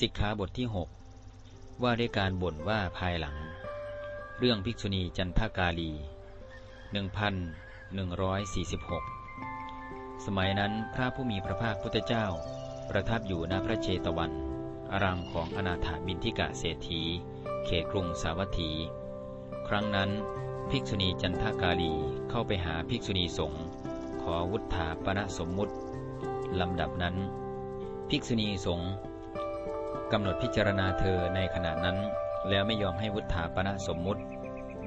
สิกขาบทที่ 6 ว่าด้วยการบ่นว่าภายหลัง เรื่องภิกษุณีจันทากาลี 1146 สมัยนั้นพระผู้มีพระภาคพุทธเจ้า ประทับอยู่ณพระเชตวัน อารามของอนาถาบินทิกะเศรษฐี เขตกรุงสาวัตถี ครั้งนั้น ภิกษุณีจันทากาลีเข้าไปหาภิกษุณีสงฆ์ขอวุฒาปณสมมุติลำดับนั้น ภิกษุณีสงฆ์ กำหนดพิจารณาเธอในขณะนั้น แล้วไม่ยอมให้วุฒาปณสมมุติ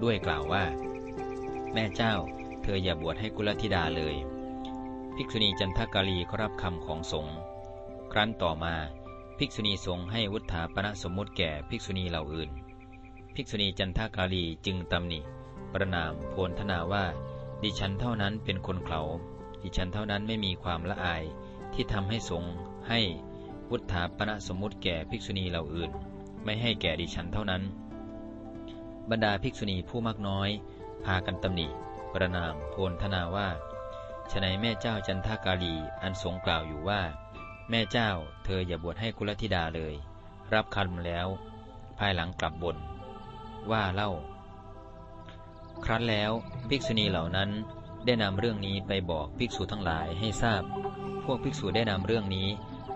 ด้วยกล่าวว่า แม่เจ้า เธออย่าบวชให้กุลธิดาเลย ภิกษุณีจันทกาลีก็รับคำของสงฆ์ครั้นต่อมา ภิกษุณีสงฆ์ให้วุฒาปณสมมุติแก่ภิกษุณีเหล่าอื่น ภิกษุณีจันทกาลีจึงตำหนิ ประนามโพลธนาว่า ดิฉันเท่านั้นเป็นคนเขาดิฉันเท่านั้นไม่มีความละอายที่ทำให้สงฆ์ให้ วุฒาปณสมมุติแก่ภิกษุณีเหล่าอื่น ไม่ให้แก่ดิฉันเท่านั้น บรรดาภิกษุณีผู้มากน้อย พากันตำหนิ ประนามโพลธนาว่าฉนัยแม่เจ้าจันทากาลีอันสงกล่าวอยู่ว่า แม่เจ้าเธออย่าบวชให้กุลธิดาเลย รับคำแล้ว ภายหลังกลับบน่นว่าเล่า ครั้นแล้วภิกษุณีเหล่านั้นได้นำเรื่องนี้ไปบอกภิกษุทั้งหลายให้ทราบ พวกภิกษุได้นำเรื่องนี้